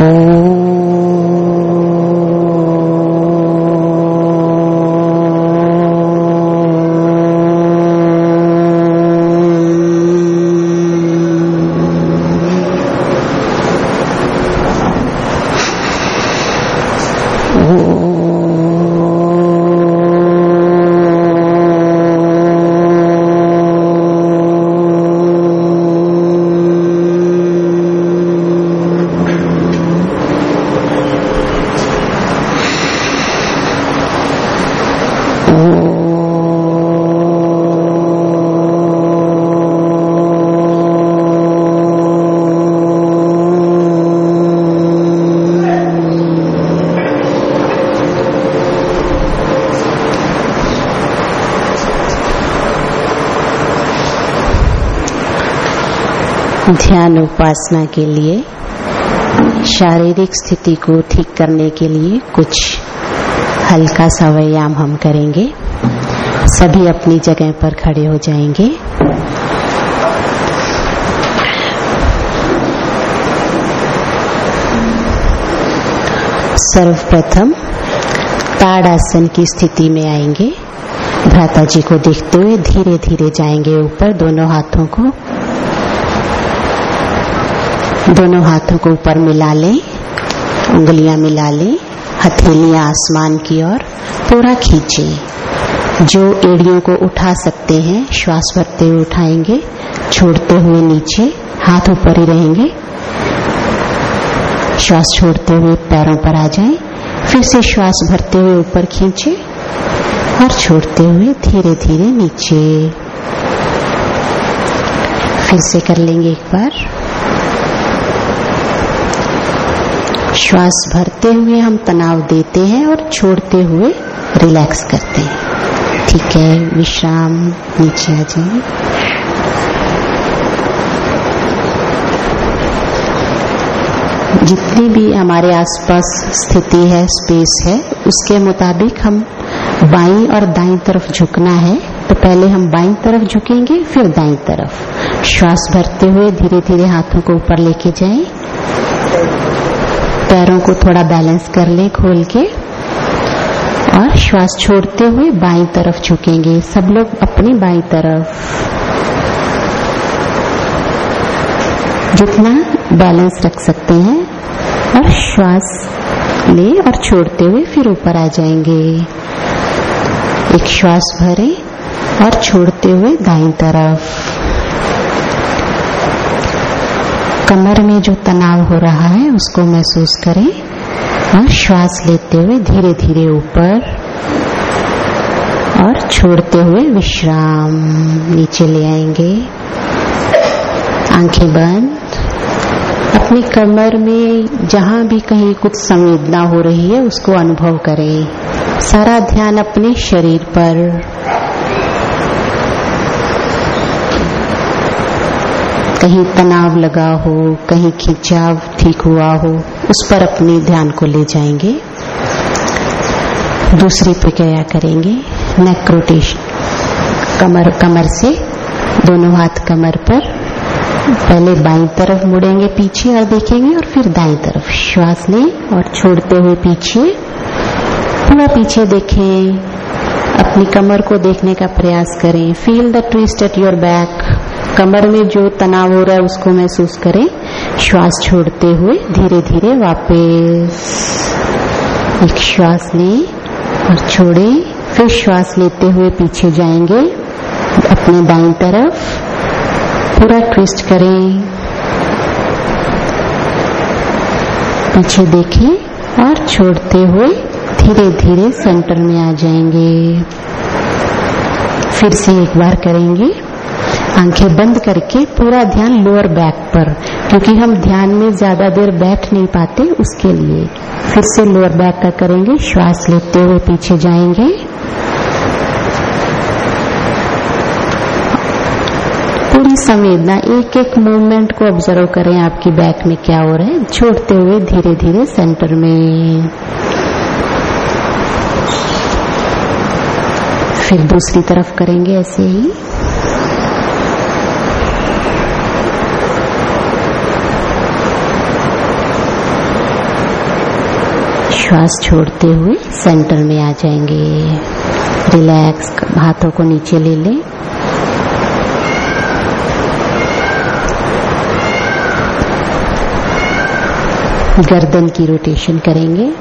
Oh. ध्यान उपासना के लिए, शारीरिक स्थिति को ठीक करने के लिए कुछ हल्का सा व्यायाम हम करेंगे। सभी अपनी जगह पर खड़े हो जाएँगे। सर्वप्रथम ताड़ासन की स्थिति में आएँगे। भ्राता जी को देखते हुए धीरे धीरे जाएँगे ऊपर, दोनों हाथों को दोनों हाथों को ऊपर मिला लें उंगलियाँ मिला लें हथेलियाँ आसमान की ओर पूरा खींचे। जो एड़ियों को उठा सकते हैं श्वास भरते हुए उठाएँगे छोड़ते हुए नीचे हाथ ऊपर ही रहेंगे। श्वास छोड़ते हुए पैरों पर आ जाएँ, फिर से श्वास भरते हुए ऊपर खींचे और छोड़ते हुए धीरे धीरे नीचे। फिर से कर लेंगे एक बार। श्वास भरते हुए हम तनाव देते हैं और छोड़ते हुए रिलैक्स करते हैं। ठीक है, विश्राम नीचे आ जाए जितनी भी हमारे आसपास स्थिति है स्पेस है, उसके मुताबिक हम बाई और दाई तरफ़ झुकना है। तो पहले हम बाई तरफ़ झुकेंगे, फिर दाई तरफ़। श्वास भरते हुए धीरे धीरे हाथों को ऊपर लेके जाएँ। पैरों को थोड़ा बैलेंस कर लें खोल के और श्वास छोड़ते हुए बाई तरफ़ झुकेंगे। सब लोग अपनी बाई तरफ़। जितना बैलेंस रख सकते हैं और श्वास ले और छोड़ते हुए फिर ऊपर आ जाएँगे। एक श्वास भरे और छोड़ते हुए दाई तरफ़। कमर में जो तनाव हो रहा है, उसको महसूस करें। और श्वास लेते हुए धीरे धीरे ऊपर और छोड़ते हुए विश्राम। नीचे ले आएँगे। आँखें बंद। अपनी कमर में जहाँ भी कहीं कुछ संवेदना हो रही है, उसको अनुभव करें। सारा ध्यान अपने शरीर पर। कहीं तनाव लगा हो, कहीं खिंचाव ठीक हुआ हो, उस पर अपने ध्यान को ले जाएँगे। दूसरी प्रक्रिया करेंगे नेक रोटेशन कमर कमर से दोनों हाथ कमर पर, पहले बाई तरफ़ मुड़ेंगे पीछे और देखेंगे और फिर दाई तरफ़। श्वास लें और छोड़ते हुए पीछे, पूरा पीछे देखें। अपनी कमर को देखने का प्रयास करें। Feel the twist at your back कमर में जो तनाव हो रहा है, उसको महसूस करें। श्वास छोड़ते हुए धीरे धीरे वापस एक श्वास लें और छोड़े। फिर श्वास लेते हुए पीछे जाएँगे। अपने दाई तरफ़ पूरा ट्विस्ट करें। पीछे देखें और छोड़ते हुए धीरे धीरे सेंटर में आ जाएँगे। फिर से एक बार करेंगे। आँखें बंद करके पूरा ध्यान लोअर बैक पर, क्योंकि हम ध्यान में ज़्यादा देर बैठ नहीं पाते उसके लिए। फिर से लोअर बैक का करेंगे, श्वास लेते हुए पीछे जाएँगे। पूरी संवेदना एक एक मूवमेंट को ऑब्ज़र्व करें आपकी बैक में क्या हो रहा है। छोड़ते हुए धीरे धीरे सेंटर में। फिर दूसरी तरफ़ करेंगे ऐसे ही। श्वास छोड़ते हुए सेंटर में आ जाएँगे। रिलैक्स, हाथों को नीचे ले लें। गर्दन की रोटेशन करेंगे।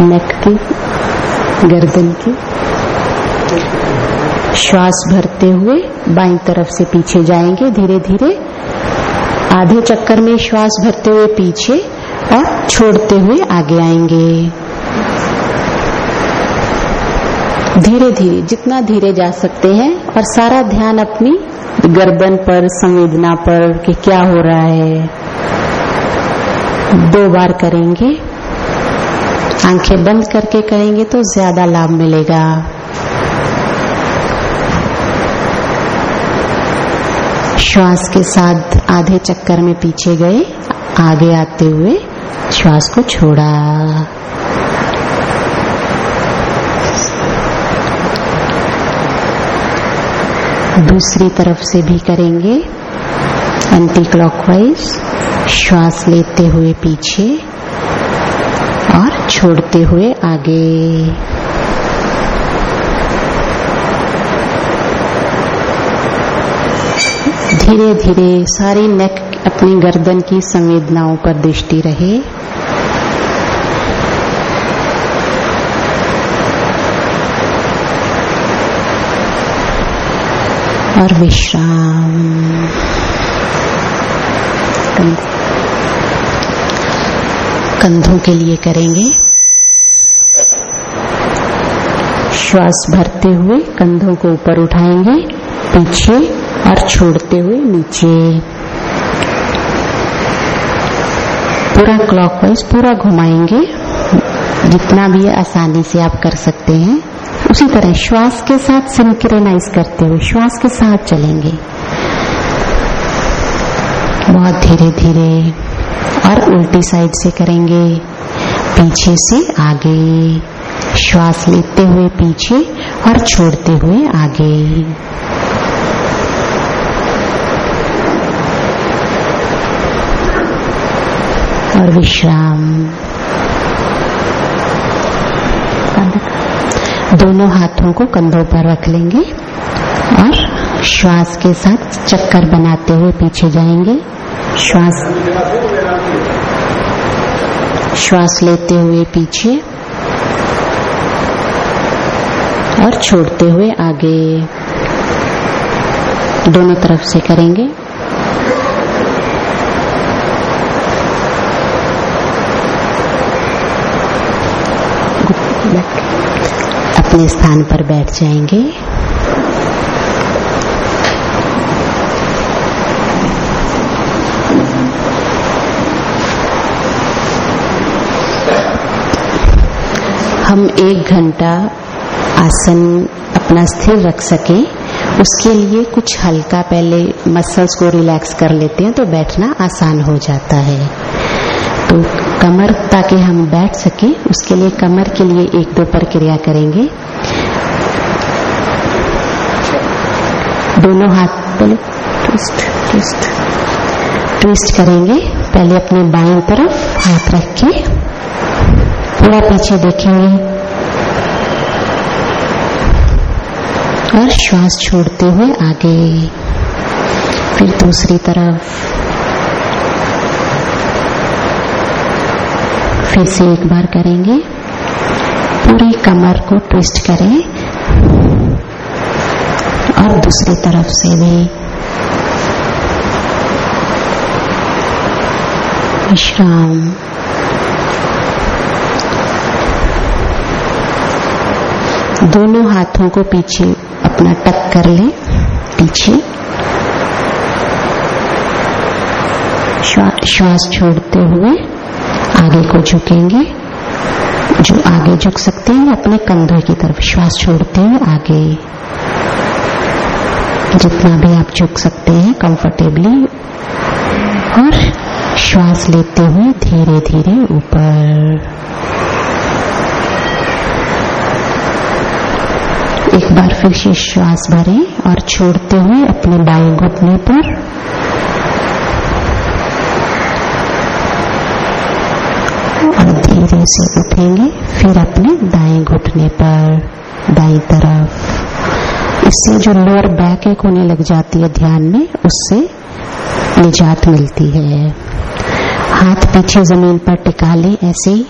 नेक की, गर्दन की। श्वास भरते हुए बाई तरफ़ से पीछे जाएँगे धीरे धीरे आधे चक्कर में श्वास भरते हुए पीछे छोड़ते हुए आगे आएँगे। धीरे धीरे जितना धीरे जा सकते हैं और सारा ध्यान अपनी गर्दन पर, संवेदना पर कि क्या हो रहा है। दो बार करेंगे। आँखें बंद करके करेंगे तो ज़्यादा लाभ मिलेगा। श्वास के साथ आधे चक्कर में पीछे गए, आगे आते हुए श्वास को छोड़ा। दूसरी तरफ़ से भी करेंगे। एंटी क्लॉकवाइज श्वास लेते हुए पीछे और छोड़ते हुए आगे। धीरे धीरे सारी नेक अपनी गर्दन की संवेदनाओं पर दृष्टि रहे। और विश्राम कंधों के लिए करेंगे। श्वास भरते हुए कंधों को ऊपर उठाएँगे, पीछे और छोड़ते हुए नीचे। पूरा क्लॉकवाइज पूरा घुमाएँगे। जितना भी आसानी से आप कर सकते हैं। उसी तरह श्वास के साथ सिंक्रेनाइज करते हुए श्वास के साथ चलेंगे। बहुत धीरे धीरे और उल्टी साइड से करेंगे। पीछे से आगे। श्वास लेते हुए पीछे और छोड़ते हुए आगे। और विश्राम। दोनों हाथों को कंधों पर रख लेंगे और श्वास के साथ चक्कर बनाते हुए पीछे जाएँगे। श्वास श्वास लेते हुए पीछे और छोड़ते हुए आगे। दोनों तरफ़ से करेंगे। अपने स्थान पर बैठ जाएँगे। हम एक घंटा आसन अपना स्थिर रख सकें। उसके लिए कुछ हल्का पहले मसल्स को रिलैक्स कर लेते हैं तो बैठना आसान हो जाता है। तो कमर ताकि हम बैठ सके, उसके लिए कमर के लिए एक दो प्रक्रिया करेंगे। दोनों हाथ पहले ट्विस्ट ट्विस्ट ट्विस्ट करेंगे। पहले अपने बाएँ तरफ़ हाथ रख। के पूरा पीछे देखेंगे। और श्वास छोड़ते हुए आगे। फिर दूसरी तरफ़। फिर से एक बार करेंगे। पूरी कमर को ट्विस्ट करें। और दूसरी तरफ़ से भी। विश्राम। दोनों हाथों को पीछे अपना टक कर लें। पीछे। श्वास छोड़ते हुए। आगे को झुकेंगे, जो आगे झुक सकते हैं, अपने कंधों की तरफ़ श्वास छोड़ते हैं, आगे। जितना भी आप झुक सकते हैं कंफर्टेबली और श्वास लेते हुए धीरे धीरे ऊपर। एक बार फिर से श्वास भरें और छोड़ते हुए अपने बाएँ घुटने पर और धीरे से उठेंगे, फिर अपने दाएँ घुटने पर दाई तरफ़। इससे जो लोअर बैक एक होने लग जाती है ध्यान में, उससे निजात मिलती है। हाथ पीछे ज़मीन पर टिका ले ऐसे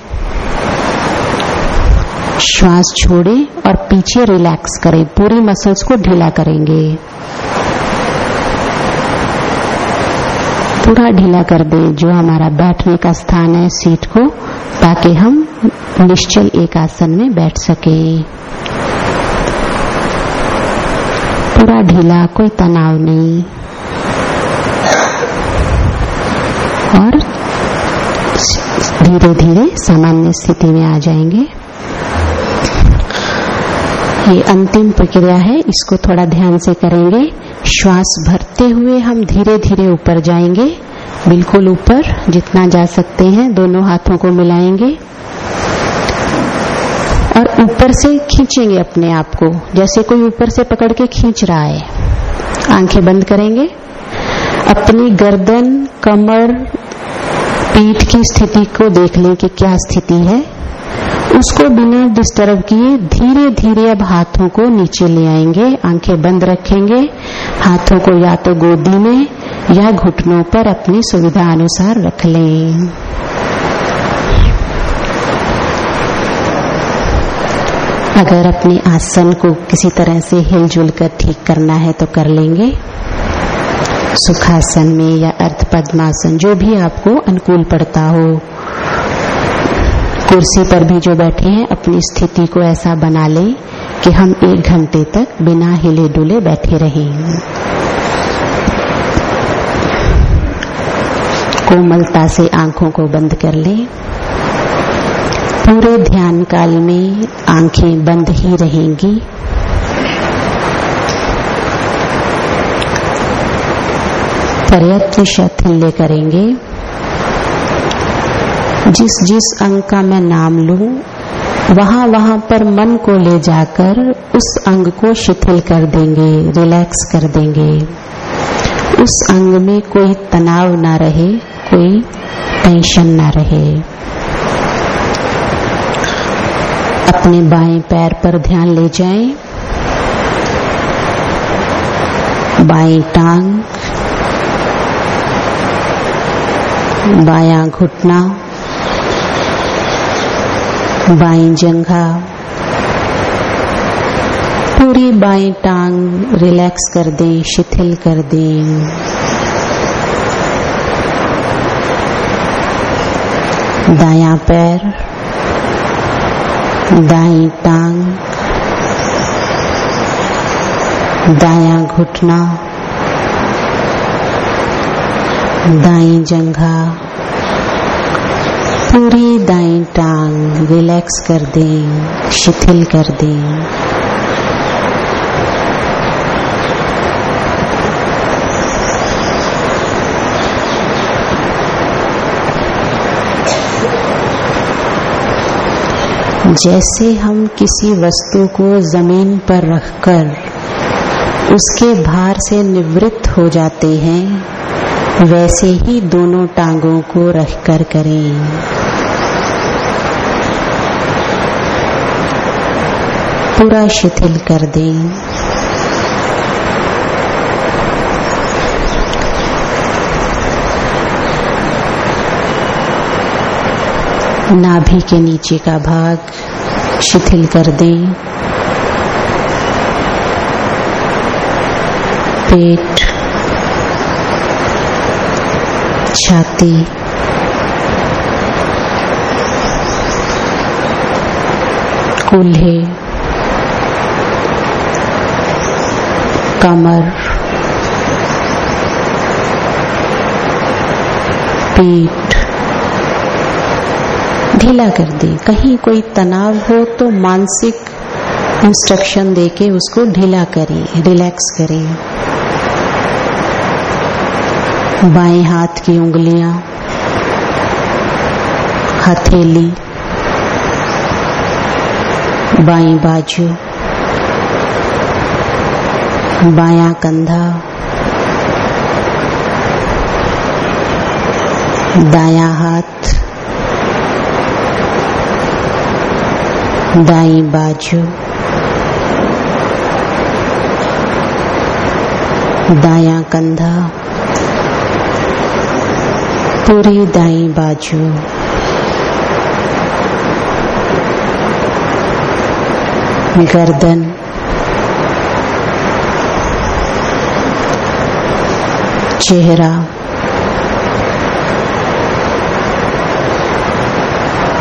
श्वास छोड़े और पीछे रिलैक्स करें। पूरी मसल्स को ढीला करेंगे। पूरा ढीला कर दें जो हमारा बैठने का स्थान है सीट को। ताकि हम निश्चल एक आसन में बैठ सके। पूरा ढीला कोई तनाव नहीं। और धीरे धीरे सामान्य स्थिति में आ जाएँगे। ये अंतिम प्रक्रिया है, इसको थोड़ा ध्यान से करेंगे। श्वास भरते हुए हम धीरे धीरे ऊपर जाएँगे। बिल्कुल ऊपर, जितना जा सकते हैं, दोनों हाथों को मिलाएँगे। और ऊपर से खींचेंगे अपने आप को, जैसे कोई ऊपर से पकड़ के खींच रहा है। आँखें बंद करेंगे। अपनी गर्दन, कमर, पीठ की स्थिति को देख लें कि क्या स्थिति है। उसको बिना डिस्टर्ब किए धीरे धीरे अब हाथों को नीचे ले आएँगे। आँखें बंद रखेंगे। हाथों को या तो गोदी में या घुटनों पर अपनी सुविधा अनुसार रख लें। अगर अपने आसन को किसी तरह से हिलजुल कर ठीक करना है तो कर लेंगे। सुखासन में या अर्थ पद्मासन जो भी आपको अनुकूल पड़ता हो। कुर्सी पर भी जो बैठे हैं, अपनी स्थिति को ऐसा बना लें कि हम एक घंटे तक बिना हिले डुले बैठे रहें। कोमलता से आँखों को बंद कर ले। पूरे ध्यान काल में आँखें बंद ही रहेंगी। प्रयत्न शैथिल्य करेंगे। जिस जिस अंग का मैं नाम लू, वहाँ वहाँ पर मन को ले जाकर उस अंग को शिथिल कर देंगे रिलैक्स कर देंगे। उस अंग में कोई तनाव ना रहे। कोई टेंशन ना रहे। अपने बाएँ पैर पर ध्यान ले जाएँ। बाएँ टांग। बाया घुटना। बाई जंघा। पूरी बाई टांग रिलैक्स कर दें, शिथिल कर दें। दाया पैर, दाई टांग, दाया घुटना, दाई जंघा, पूरी दाई टांग रिलैक्स कर दें, शिथिल कर दें। जैसे हम किसी वस्तु को ज़मीन पर रखकर उसके भार से निवृत्त हो जाते हैं, वैसे ही दोनों टांगों को रखकर करें। पूरा शिथिल कर दें। नाभि के नीचे का भाग शिथिल कर दें। पेट छाती कूल्हे कमर पीठ ढीला कर दे। कहीं कोई तनाव हो तो मानसिक इंस्ट्रक्शन देके उसको ढीला करें रिलैक्स करें। बाएँ हाथ की उंगलियाँ, हथेली, बाएँ बाजू, बाया कंधा, दाया हाथ दाई बाजू। दाया कंधा। पूरी दाई बाजू। गर्दन। चेहरा।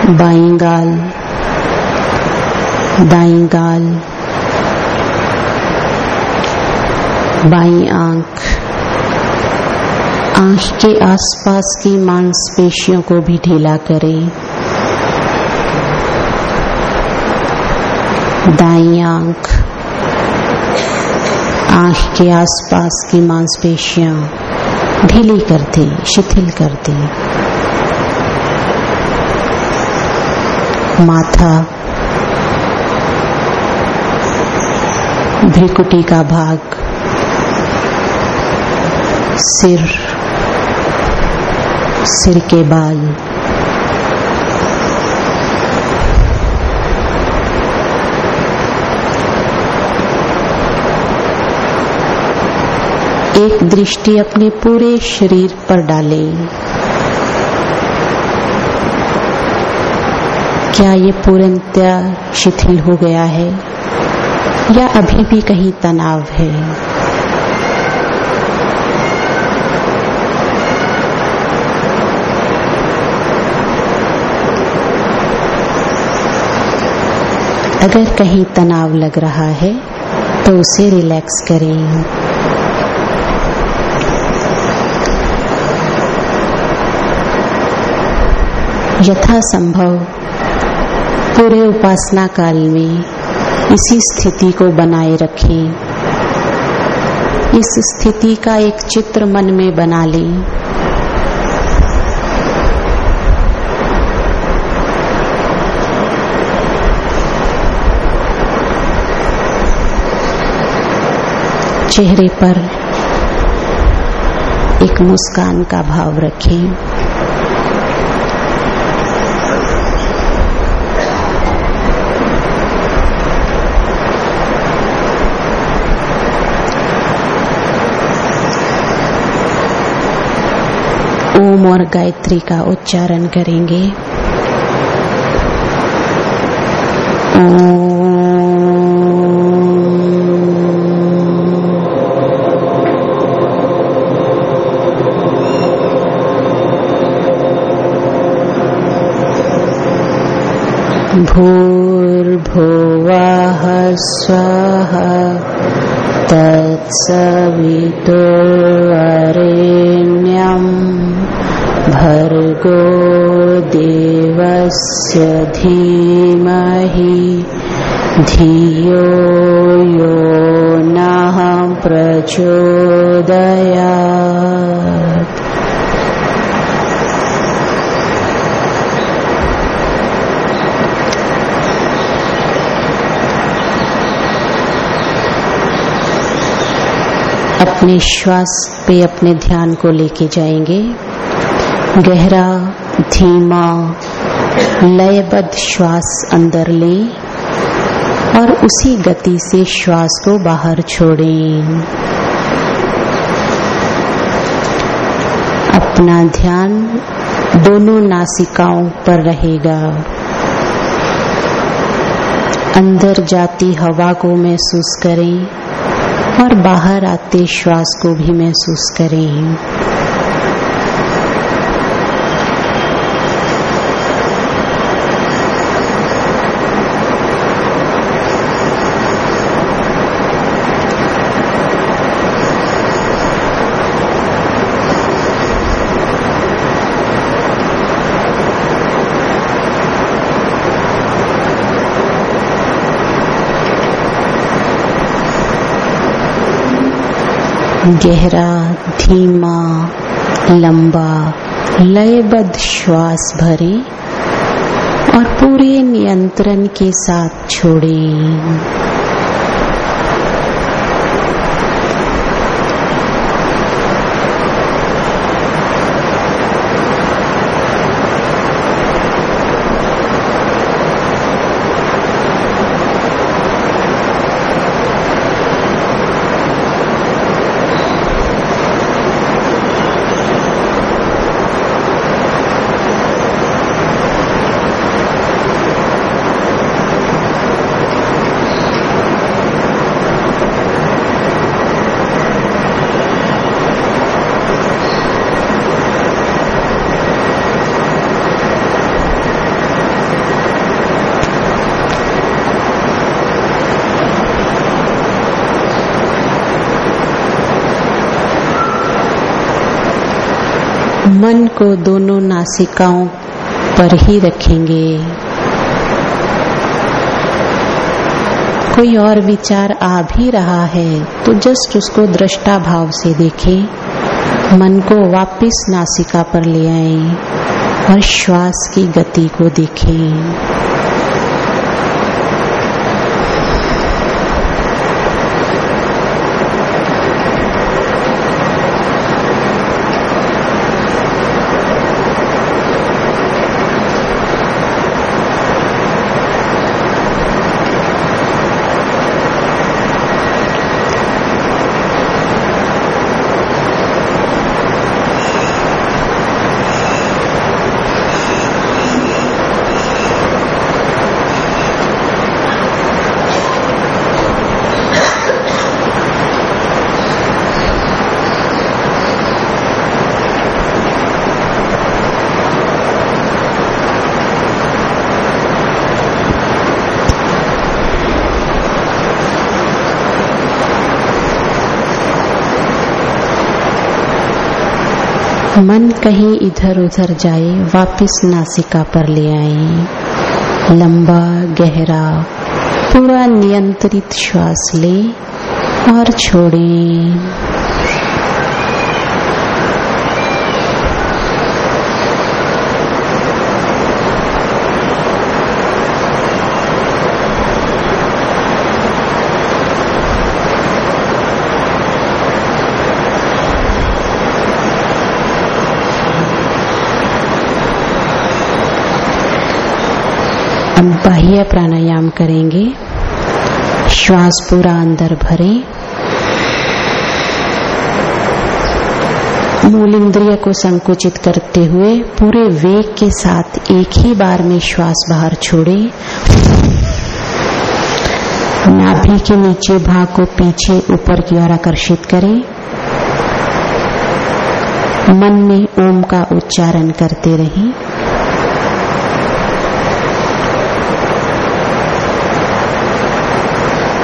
बाई गाल। दाई गाल, बाई आँख आँख के आसपास की मांसपेशियों को भी ढीला करें। दाई आँख आँख के आसपास की मांसपेशियाँ ढीली कर दें, शिथिल कर दे। माथा भ्रिकुटी का भाग, सिर सिर के बाल। एक दृष्टि अपने पूरे शरीर पर डालें। क्या ये पूर्णतः शिथिल हो गया है? या अभी भी कहीं तनाव है? अगर कहीं तनाव लग रहा है तो उसे रिलैक्स करें। यथा संभव पूरे उपासना काल में इसी स्थिति को बनाए रखें। इस स्थिति का एक चित्र मन में बना लें। चेहरे पर एक मुस्कान का भाव रखें। ओम और गायत्री का उच्चारण करेंगे। भूर्भुवः स्वः तत्सवितुर्वरेण्यम् भर्गो देवस्य धीमहि धियो यो नः प्रचोदयात्। अपने श्वास पे, अपने ध्यान को लेके जाएँगे। गहरा, धीमा, लयबद्ध श्वास अंदर लें और उसी गति से श्वास को बाहर छोड़ें। अपना ध्यान दोनों नासिकाओं पर रहेगा। अंदर जाती हवा को महसूस करें और बाहर आते श्वास को भी महसूस करें। गहरा धीमा लंबा लयबद्ध श्वास भरें और पूरे नियंत्रण के साथ छोड़ें। मन को दोनों नासिकाओं पर ही रखेंगे। कोई और विचार आ भी रहा है तो जस्ट उसको दृष्टा भाव से देखें। मन को वापस नासिका पर ले आए और श्वास की गति को देखें। मन कहीं इधर उधर जाए, वापस नासिका पर ले आए। लंबा, गहरा, पूरा नियंत्रित श्वास ले और छोड़ें। अब बाह्य प्राणायाम करेंगे। श्वास पूरा अंदर भरें। मूल इंद्रिय को संकुचित करते हुए पूरे वेग के साथ एक ही बार में श्वास बाहर छोड़े। नाभि के नीचे भाग को पीछे ऊपर की ओर आकर्षित करें। मन में ओम का उच्चारण करते रहें।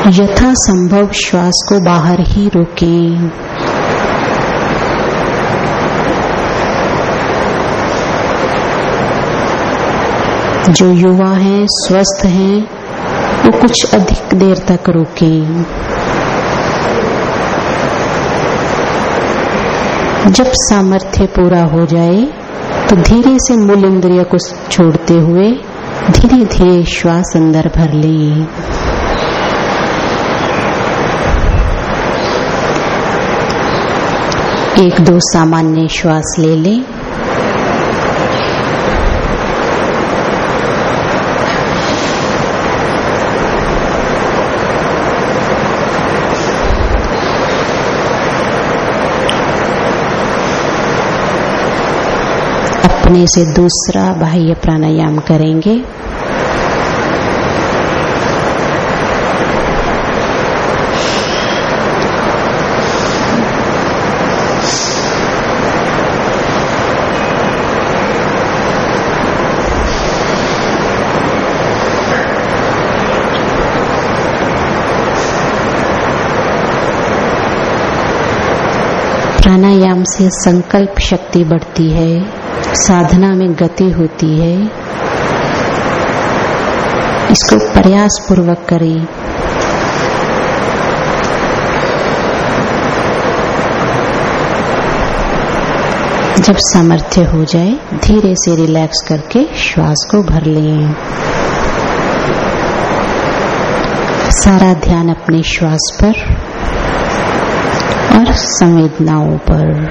यथा संभव श्वास को बाहर ही रोकें। जो युवा हैं, स्वस्थ हैं, वो कुछ अधिक देर तक रोकें। जब सामर्थ्य पूरा हो जाए तो धीरे से मूल इंद्रिय को छोड़ते हुए धीरे धीरे श्वास अंदर भर लें। एक दो सामान्य श्वास ले लें। अपने से दूसरा बाह्य प्राणायाम करेंगे। से संकल्प शक्ति बढ़ती है, साधना में गति होती है। इसको प्रयास पूर्वक करें। जब सामर्थ्य हो जाए, धीरे से रिलैक्स करके श्वास को भर लें। सारा ध्यान अपने श्वास पर और संवेदनाओं पर।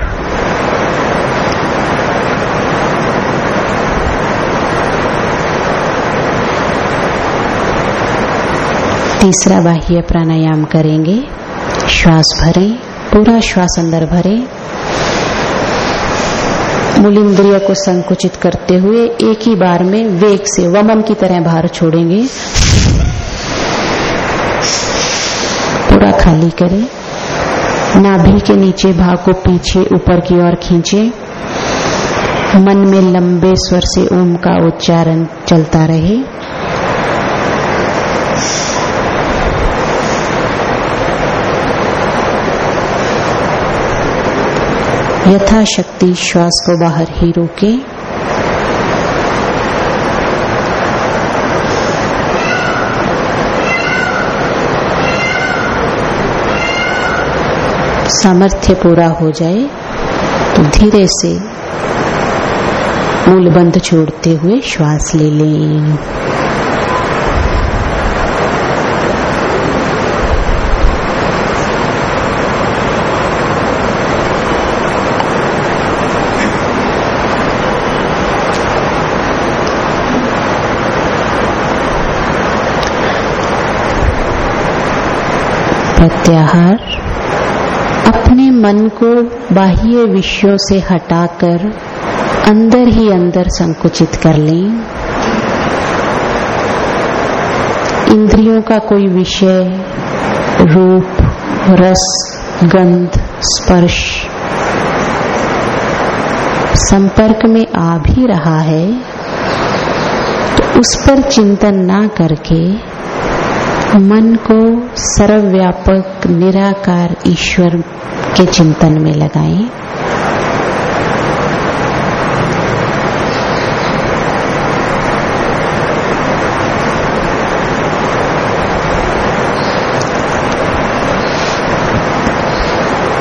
तीसरा बाह्य प्राणायाम करेंगे। श्वास भरें, पूरा श्वास अंदर भरें। मूल इंद्रिय को संकुचित करते हुए एक ही बार में वेग से वमन की तरह बाहर छोड़ेंगे। पूरा खाली करें। नाभि के नीचे भाग को पीछे, ऊपर की ओर खींचे। मन में लंबे स्वर से ओम का उच्चारण चलता रहे। यथाशक्ति श्वास को बाहर ही रोके। सामर्थ्य पूरा हो जाए तो धीरे से मूलबंध छोड़ते हुए श्वास ले लें। प्रत्याहार। मन को बाह्य विषयों से हटाकर अंदर ही अंदर संकुचित कर लें। इंद्रियों का कोई विषय, रूप, रस, गंध, स्पर्श संपर्क में आ भी रहा है तो उस पर चिंतन ना करके मन को सर्वव्यापक, निराकार ईश्वर के चिंतन में लगाएँ।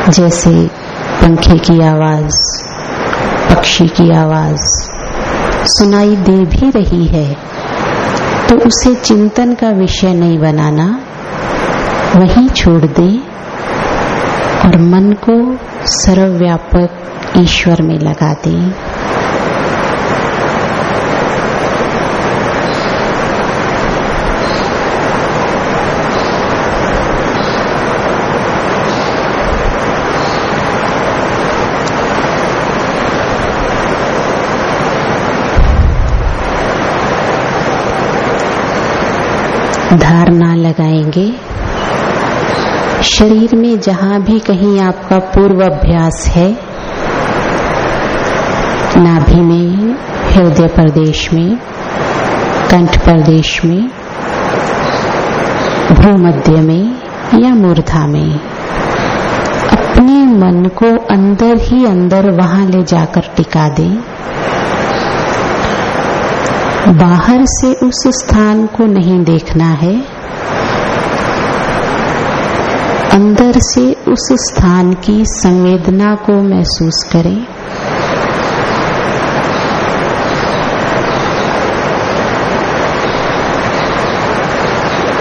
जैसे पंखे की आवाज़, पक्षी की आवाज़, सुनाई दे भी रही है तो उसे चिंतन का विषय नहीं बनाना, वही छोड़ दे और मन को सर्वव्यापक ईश्वर में लगा दे। धारणा लगाएँगे। शरीर में जहाँ भी कहीं आपका पूर्व अभ्यास है, नाभि में, हृदय प्रदेश में, कंठ प्रदेश में, भूमध्य में या मूर्धा में, अपने मन को अंदर ही अंदर वहाँ ले जाकर टिका दें। बाहर से उस स्थान को नहीं देखना है। अंदर से उस स्थान की संवेदना को महसूस करें।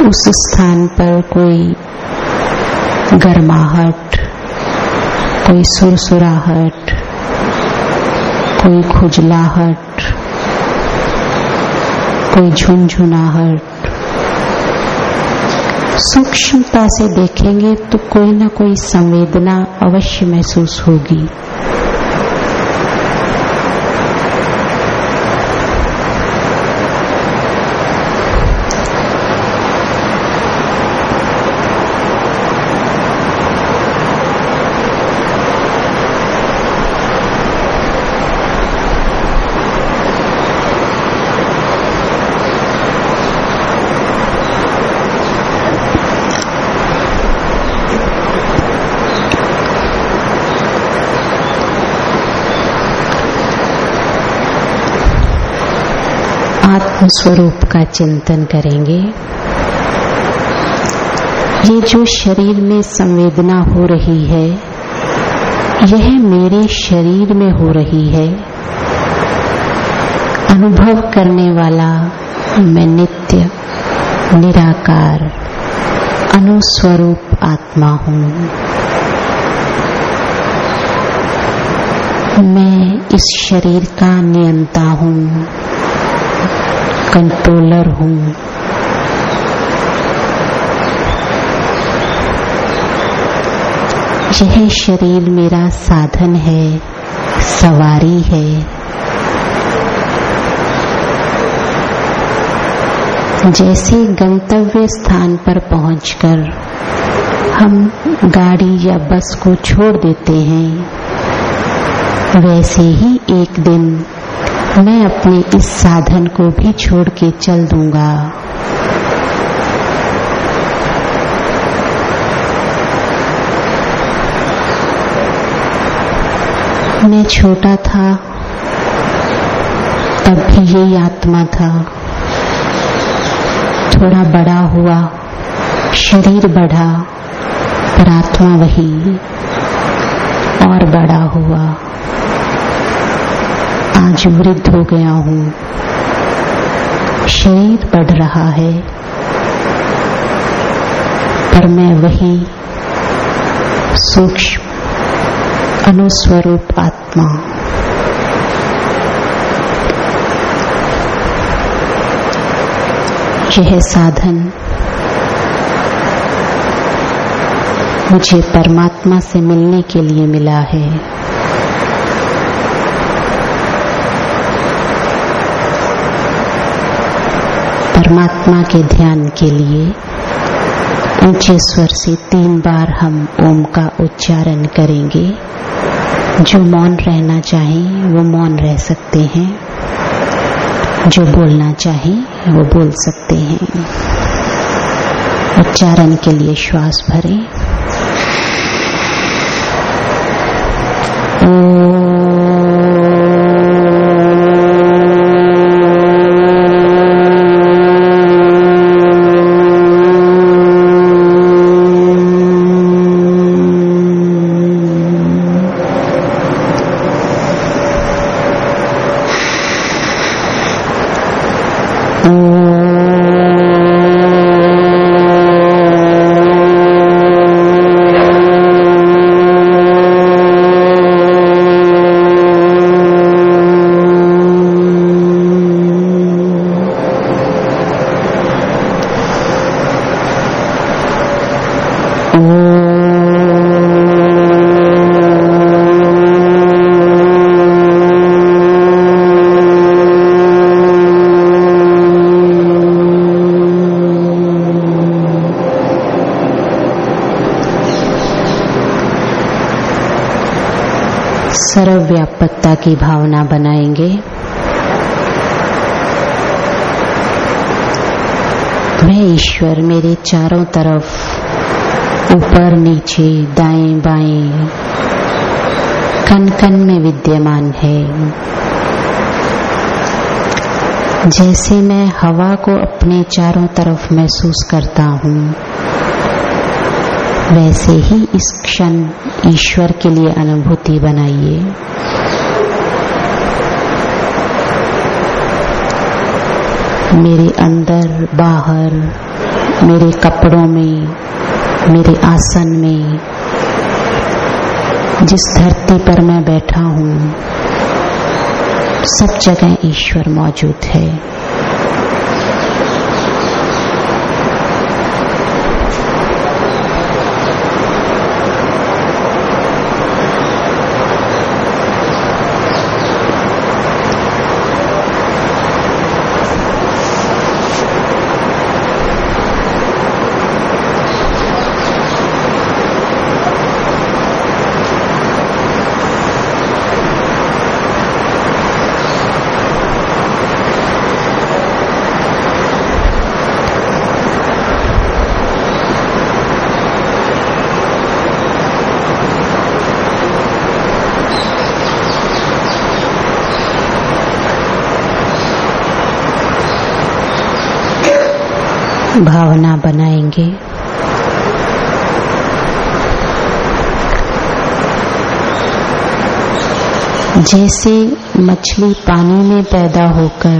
उस स्थान पर कोई गर्माहट, कोई सुरसुराहट, कोई खुजलाहट कोई झुनझुनाहट सूक्ष्मता से देखेंगे तो कोई ना कोई संवेदना अवश्य महसूस होगी। आत्म स्वरूप का चिंतन करेंगे। ये जो शरीर में संवेदना हो रही है, यह मेरे शरीर में हो रही है। अनुभव करने वाला मैं नित्य, निराकार, अनुस्वरूप आत्मा हूँ। मैं इस शरीर का नियंता हूँ। कंट्रोलर हूँ। यह शरीर मेरा साधन है, सवारी है। जैसे गंतव्य स्थान पर पहुंचकर हम गाड़ी या बस को छोड़ देते हैं, वैसे ही एक दिन मैं अपने इस साधन को भी छोड़ के चल दूँगा। मैं छोटा था, तब भी यही आत्मा था। थोड़ा बड़ा हुआ, शरीर बढ़ा, पर आत्मा वही, और बड़ा हुआ। आज वृद्ध हो गया हूँ। शरीर बढ़ रहा है। पर मैं वही सूक्ष्म, अनुस्वरूप आत्मा। यह साधन मुझे परमात्मा से मिलने के लिए मिला है। परमात्मा के ध्यान के लिए ऊँचे स्वर से तीन बार हम ओम का उच्चारण करेंगे। जो मौन रहना चाहे, वो मौन रह सकते हैं। जो बोलना चाहे, वो बोल सकते हैं। उच्चारण के लिए श्वास भरें। सर्वव्यापकता की भावना बनाएँगे। मैं ईश्वर मेरे चारों तरफ़, ऊपर नीचे, दाएँ बाएँ कन कन में विद्यमान है। जैसे मैं हवा को अपने चारों तरफ़ महसूस करता हूँ, वैसे ही इस क्षण ईश्वर के लिए अनुभूति बनाइए। मेरे अंदर, बाहर, मेरे कपड़ों में, मेरे आसन में, जिस धरती पर मैं बैठा हूँ, सब जगह ईश्वर मौजूद है भावना बनाएँगे जैसे मछली पानी में पैदा होकर,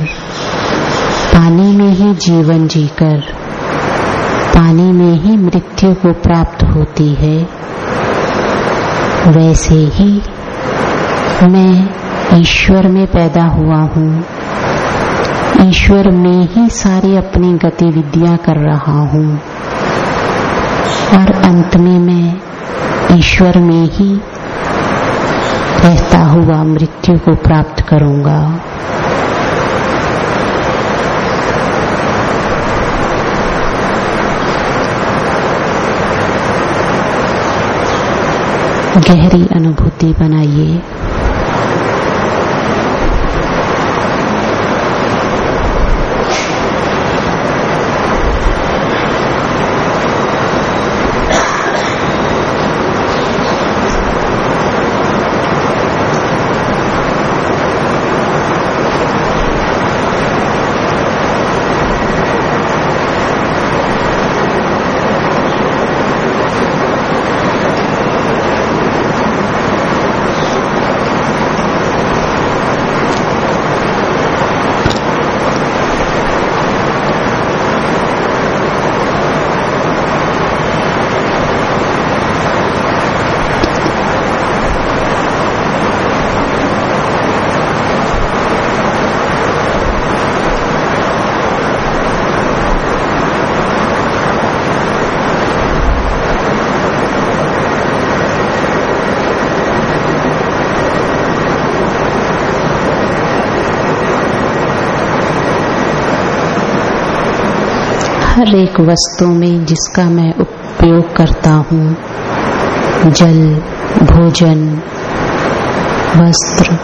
पानी में ही जीवन जीकर, पानी में ही मृत्यु को प्राप्त होती है, वैसे ही मैं ईश्वर में पैदा हुआ हूँ। ईश्वर में ही सारी अपनी गतिविधियाँ कर रहा हूँ। और अंत में मैं ईश्वर में ही रहता हुआ मृत्यु को प्राप्त करूँगा। गहरी अनुभूति बनाइए। हर एक वस्तु में जिसका मैं उपयोग करता हूँ, जल, भोजन, वस्त्र,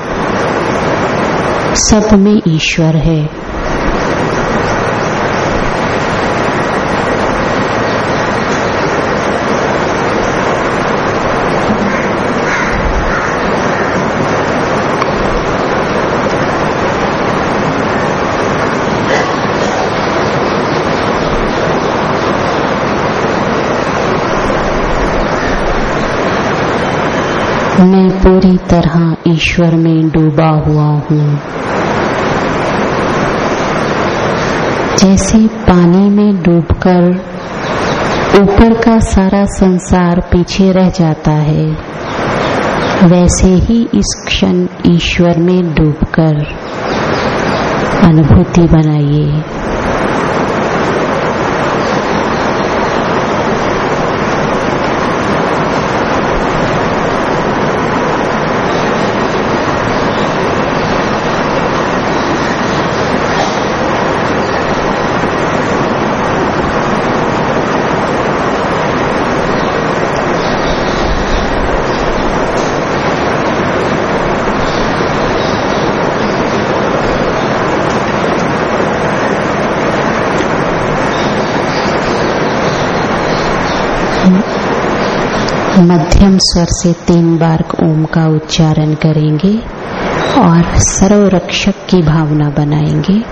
सब में ईश्वर है मैं पूरी तरह ईश्वर में डूबा हुआ हूँ। जैसे पानी में डूबकर ऊपर का सारा संसार पीछे रह जाता है, वैसे ही इस क्षण ईश्वर में डूबकर अनुभूति बनाइए। मध्यम स्वर से तीन बार ओम का उच्चारण करेंगे और सर्वरक्षक की भावना बनाएँगे।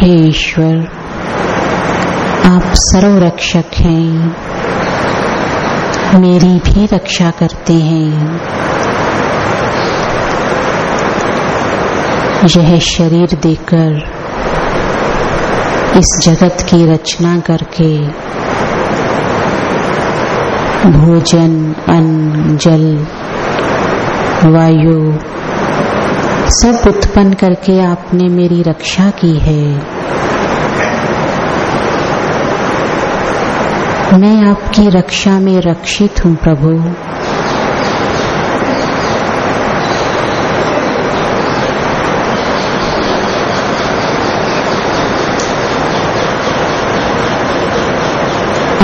हे ईश्वर आप सर्वरक्षक हैं। मेरी भी रक्षा करते हैं। यह शरीर देकर इस जगत की रचना करके भोजन, अन्न, जल, वायु सब उत्पन्न करके आपने मेरी रक्षा की है। मैं आपकी रक्षा में रक्षित हूँ, प्रभु।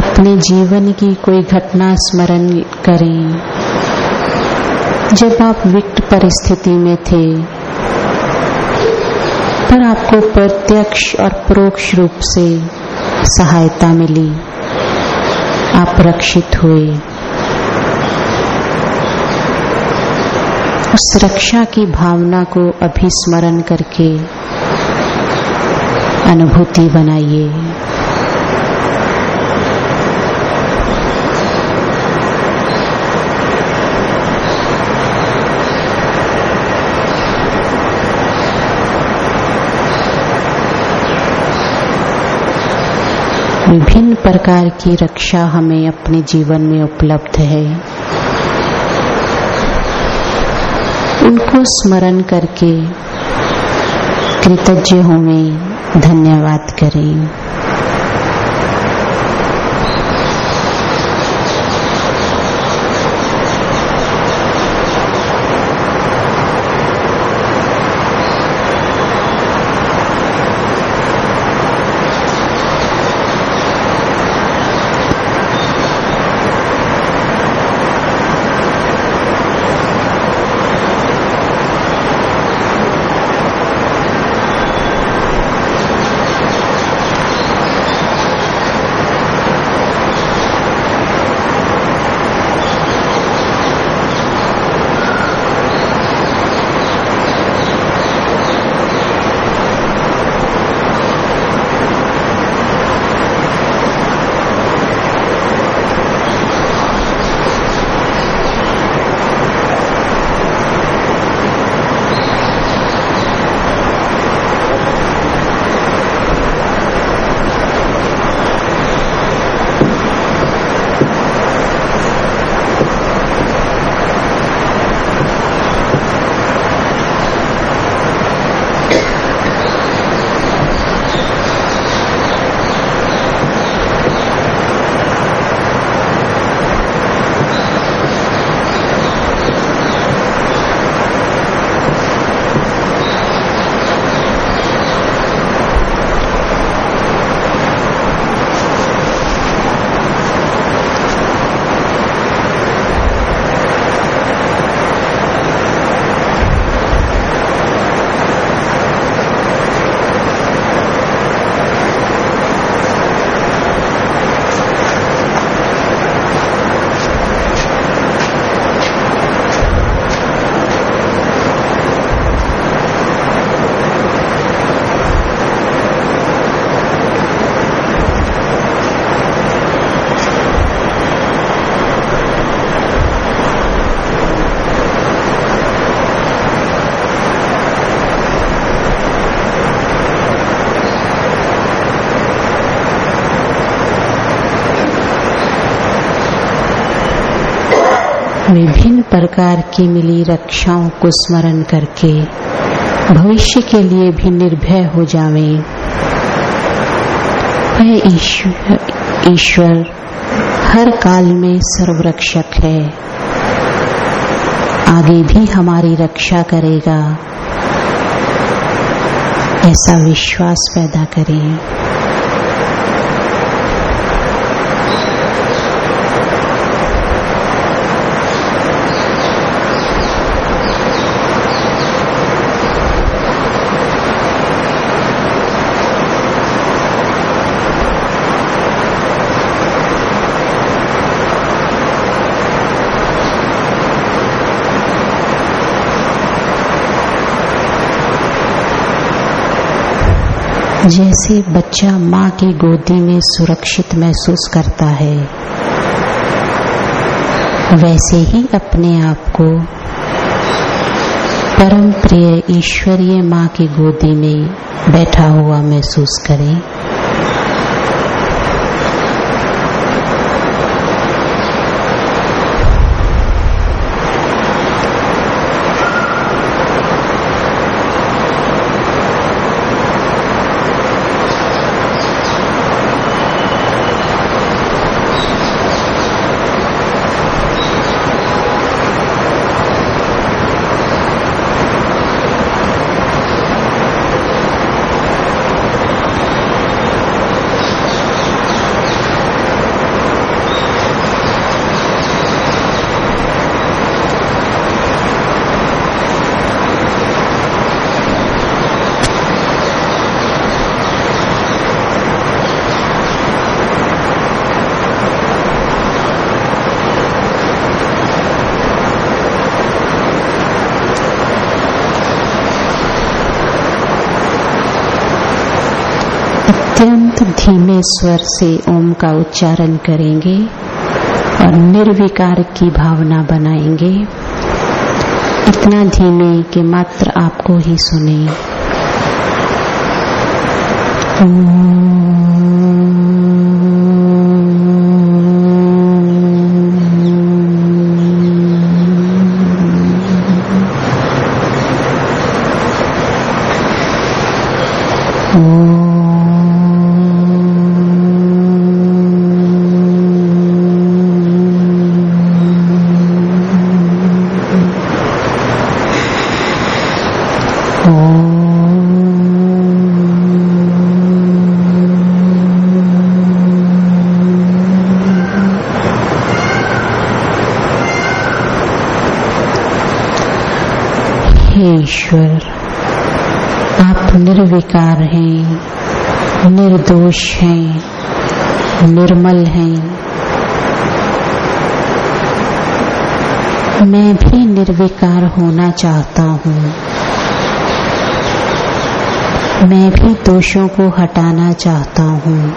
अपने जीवन की कोई घटना स्मरण करें। जब आप विकट परिस्थिति में थे पर आपको प्रत्यक्ष और परोक्ष रूप से सहायता मिली। आप रक्षित हुए उस रक्षा की भावना को अभिस्मरण करके अनुभूति बनाइए। विभिन्न प्रकार की रक्षा हमें अपने जीवन में उपलब्ध है। उनको स्मरण करके कृतज्ञ होवें धन्यवाद करें। प्रकार की मिली रक्षाओं को स्मरण करके भविष्य के लिए भी निर्भय हो जावे। वह ईश्वर ईश्वर, हर काल में सर्वरक्षक है। आगे भी हमारी रक्षा करेगा। ऐसा विश्वास पैदा करें। जैसे बच्चा माँ की गोदी में सुरक्षित महसूस करता है, वैसे ही अपने आप को परम प्रिय ईश्वरीय माँ की गोदी में बैठा हुआ महसूस करें अत्यंत धीमे स्वर से ओम का उच्चारण करेंगे और निर्विकार की भावना बनाएँगे। इतना धीमे कि मात्र आपको ही सुने। हे ईश्वर आप निर्विकार हैं। निर्दोष हैं, निर्मल हैं। मैं भी निर्विकार होना चाहता हूँ। मैं भी दोषों को हटाना चाहता हूँ।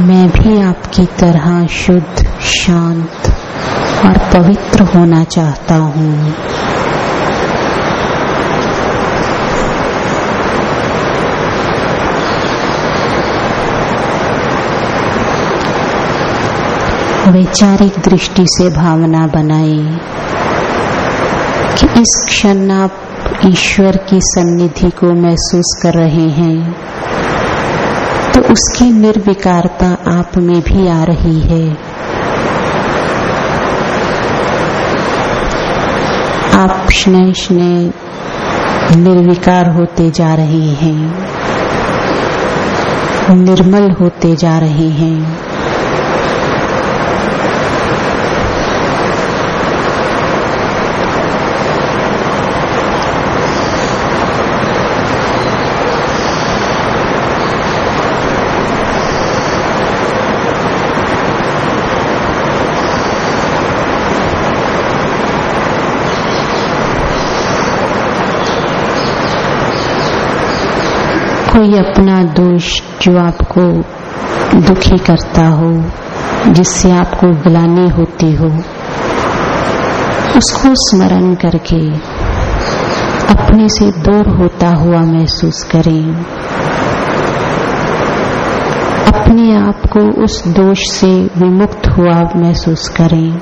मैं भी आपकी तरह शुद्ध, शांत और पवित्र होना चाहता हूँ। वैचारिक दृष्टि से भावना बनाए कि इस क्षण आप ईश्वर की सन्निधि को महसूस कर रहे हैं तो उसकी निर्विकारता आप में भी आ रही है। आप स्नेह स्नेह निर्विकार होते जा रहे हैं, निर्मल होते जा रहे हैं। कोई अपना दोष जो आपको दुखी करता हो, जिससे आपको ग्लानी होती हो, उसको स्मरण करके अपने से दूर होता हुआ महसूस करें। अपने आप को उस दोष से विमुक्त हुआ महसूस करें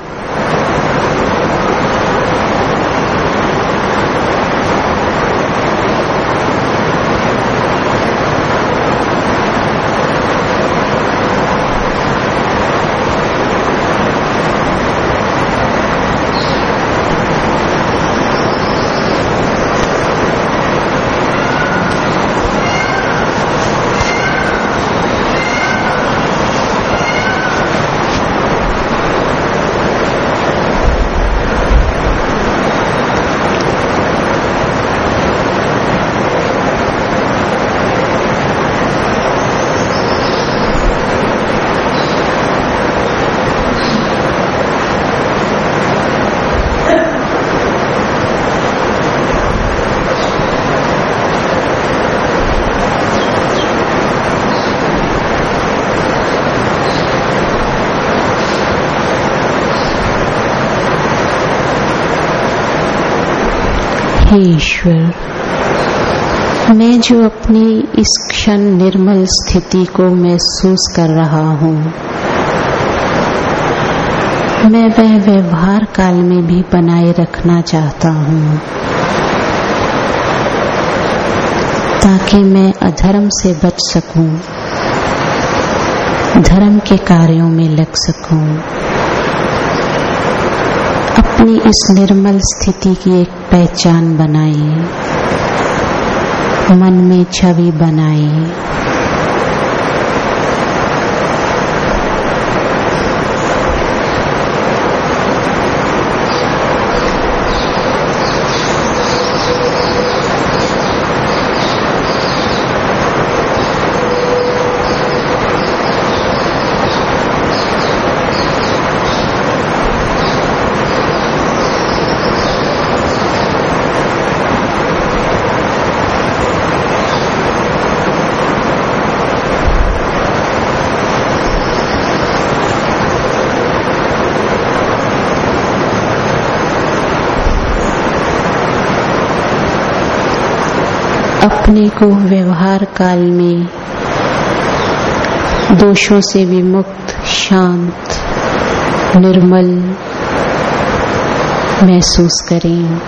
हे ईश्वर मैं जो अपनी इस क्षण निर्मल स्थिति को महसूस कर रहा हूँ मैं वह व्यवहार काल में भी बनाए रखना चाहता हूँ ताकि मैं अधर्म से बच सकूँ, धर्म के कार्यों में लग सकूँ, अपनी इस निर्मल स्थिति की एक पहचान बनाइए मन में छवि बनाइए अपने को व्यवहार काल में दोषों से विमुक्त, शांत, निर्मल महसूस करें।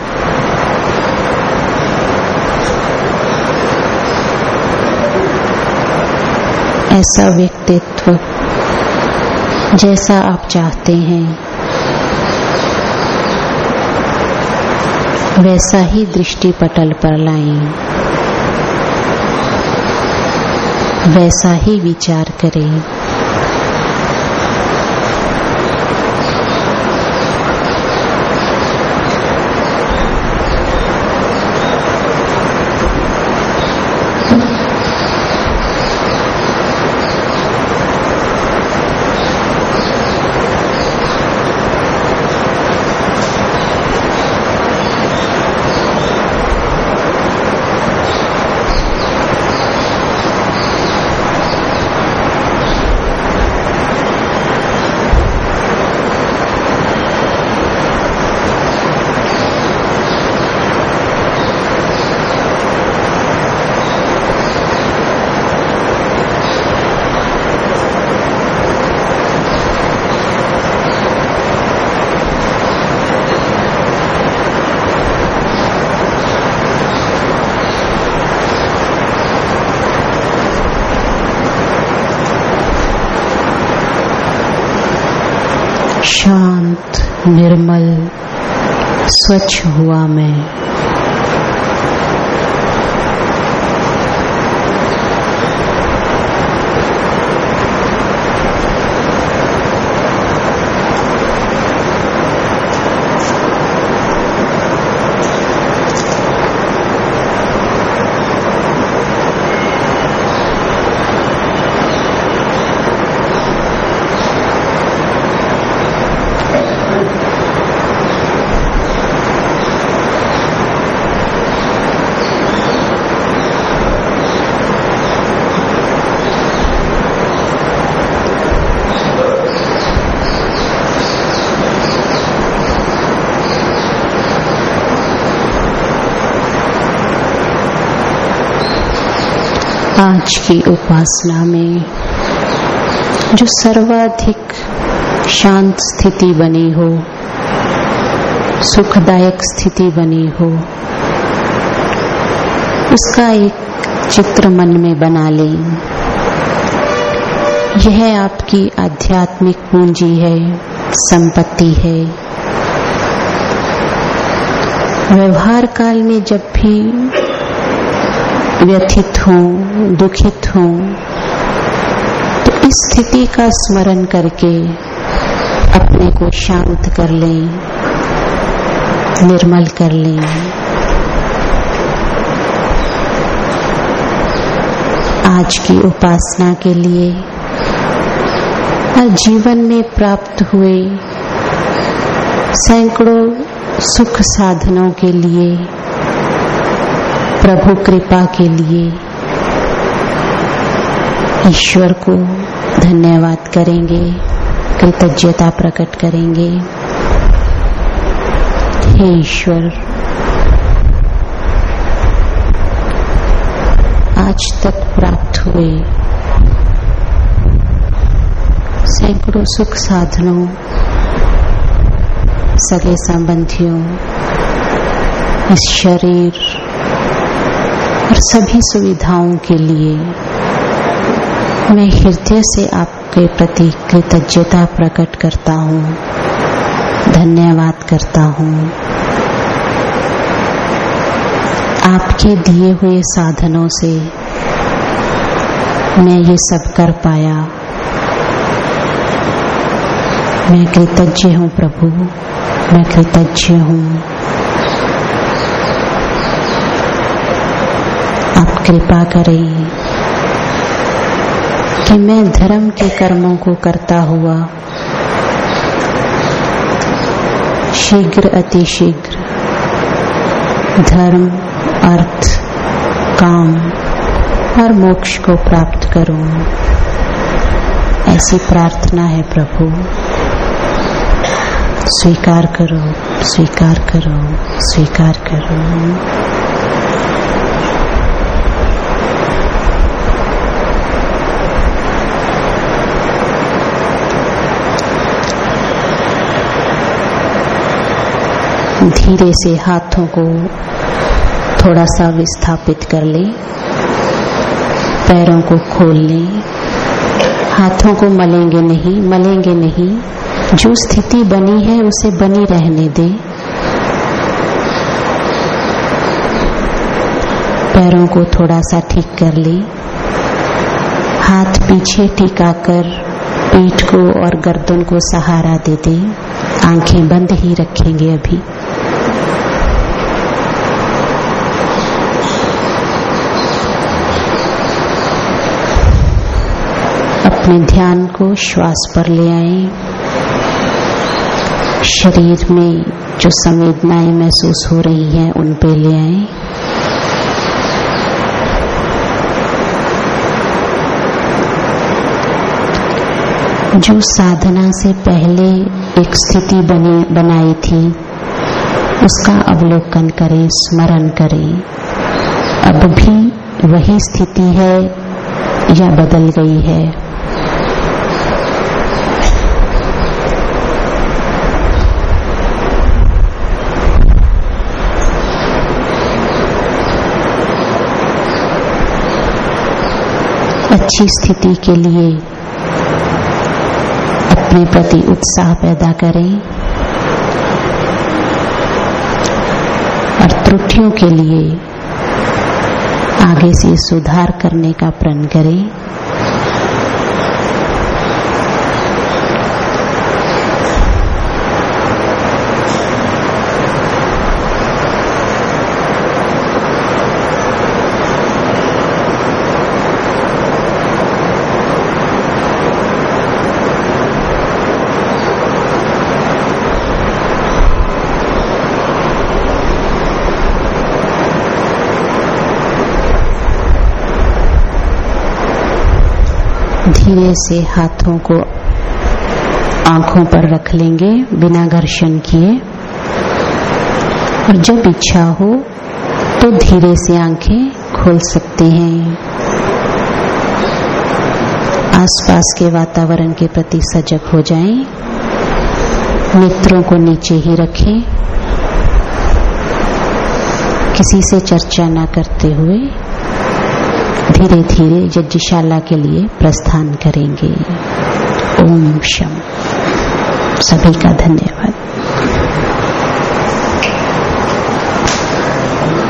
ऐसा व्यक्तित्व जैसा आप चाहते हैं, वैसा ही दृष्टि पटल पर लाएँ। वैसा ही विचार करें शांत निर्मल स्वच्छ हुआ मैं। आज की उपासना में जो सर्वाधिक शांत स्थिति बनी हो, सुखदायक स्थिति बनी हो, उसका एक चित्र मन में बना लें। यह आपकी आध्यात्मिक पूंजी है, संपत्ति है। व्यवहार काल में जब भी व्यथित हो, दुखित हो तो इस स्थिति का स्मरण करके अपने को शांत कर लें, निर्मल कर लें। आज की उपासना के लिए और जीवन में प्राप्त हुए सैकड़ों सुख साधनों के लिए प्रभु कृपा के लिए ईश्वर को धन्यवाद करेंगे, कृतज्ञता प्रकट करेंगे। हे ईश्वर, आज तक प्राप्त हुए सैकड़ों सुख साधनों, सगे संबंधियों, इस शरीर और सभी सुविधाओं के लिए मैं हृदय से आपके प्रति कृतज्ञता प्रकट करता हूँ, धन्यवाद करता हूँ। आपके दिए हुए साधनों से मैं ये सब कर पाया। मैं कृतज्ञ हूँ प्रभु, मैं कृतज्ञ हूँ आप कृपा करें कि मैं धर्म के कर्मों को करता हुआ शीघ्र अतिशीघ्र धर्म, अर्थ, काम और मोक्ष को प्राप्त करूँ। ऐसी प्रार्थना है प्रभु। स्वीकार करो स्वीकार करो स्वीकार करो। धीरे से हाथों को थोड़ा सा विस्थापित कर लें। पैरों को खोल लें। हाथों को मलेंगे नहीं मलेंगे नहीं। जो स्थिति बनी है, उसे बनी रहने दें। पैरों को थोड़ा सा ठीक कर लें। हाथ पीछे टिकाकर पीठ को और गर्दन को सहारा दे दें। आँखें बंद ही रखेंगे अभी। अपने ध्यान को श्वास पर ले आए। शरीर में जो संवेदनाएँ महसूस हो रही हैं, उन पे ले आए। जो साधना से पहले एक स्थिति बनी, बनाई थी, उसका अवलोकन करें, स्मरण करें। अब भी वही स्थिति है या बदल गई है। अच्छी स्थिति के लिए अपने प्रति उत्साह पैदा करें और त्रुटियों के लिए आगे से सुधार करने का प्रण करें। धीरे से हाथों को आँखों पर रख लेंगे बिना घर्षण किए। और जब इच्छा हो तो धीरे से आँखें खोल सकते हैं। आसपास के वातावरण के प्रति सजग हो जाएँ, नेत्रों को नीचे ही रखें। किसी से चर्चा न करते हुए धीरे धीरे यज्ञशाला के लिए प्रस्थान करेंगे। ओम शम सभी का धन्यवाद।